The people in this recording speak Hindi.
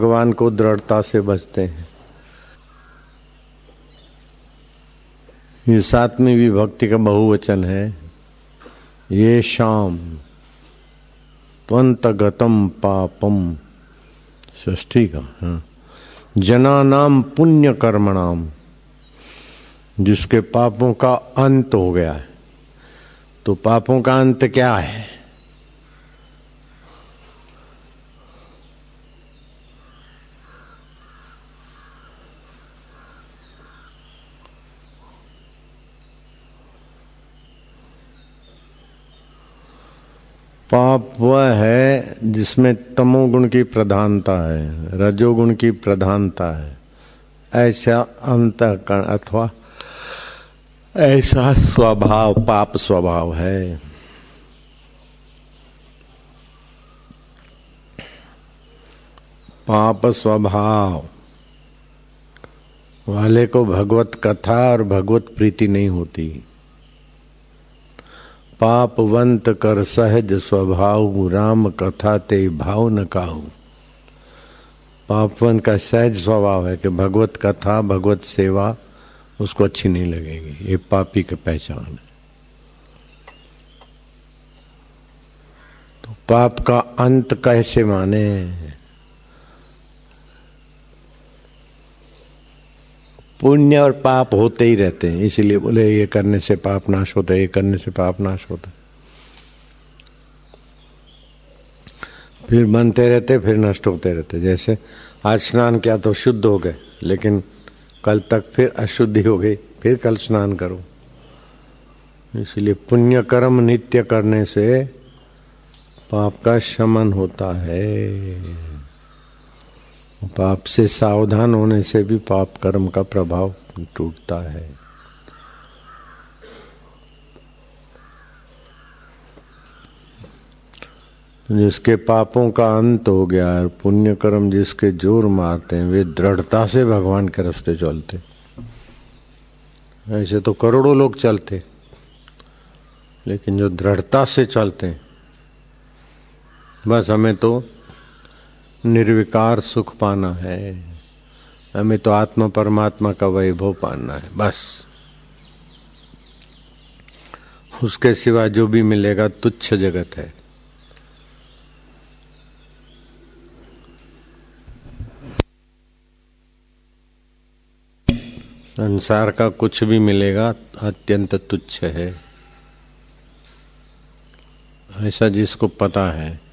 भगवान को दृढ़ता से बचते हैं। ये सातवीं विभक्ति का बहुवचन है। ये शाम त्वंत गतम पापम ष्ठी का हाँ। जना नाम पुण्य कर्मणाम जिसके पापों का अंत हो गया है। तो पापों का अंत क्या है? पाप वह है जिसमें तमोगुण की प्रधानता है रजोगुण की प्रधानता है। ऐसा अंतकरण अथवा ऐसा स्वभाव, पाप स्वभाव है। पाप स्वभाव। वाले को भगवत कथा और भगवत प्रीति नहीं होती। पापवंत कर सहज स्वभाव, राम कथा ते भाव न काहू। पापवंत का सहज स्वभाव है कि भगवत कथा, भगवत सेवा, उसको अच्छी नहीं लगेगी। ये पापी की पहचान है। तो पाप का अंत कैसे माने? पुण्य और पाप होते ही रहते हैं। इसीलिए बोले, ये करने से पाप नाश होता है, ये करने से पाप नाश होता है। फिर बनते रहते, फिर नष्ट होते रहते। जैसे आज स्नान किया तो शुद्ध हो गए, लेकिन कल तक फिर अशुद्धि हो गई, फिर कल स्नान करो। इसलिए पुण्य कर्म नित्य करने से पाप का शमन होता है। पाप से सावधान होने से भी पाप कर्म का प्रभाव टूटता है। जिसके पापों का अंत हो गया है, पुण्य कर्म जिसके ज़ोर मारते हैं, वे दृढ़ता से भगवान के रास्ते चलते। ऐसे तो करोड़ों लोग चलते, लेकिन जो दृढ़ता से चलते बस हमें तो निर्विकार सुख पाना है। हमें तो आत्मा परमात्मा का वैभव पाना है, बस। उसके सिवा जो भी मिलेगा तुच्छ जगत है। संसार का कुछ भी मिलेगा अत्यंत तुच्छ है। ऐसा जिसको पता है।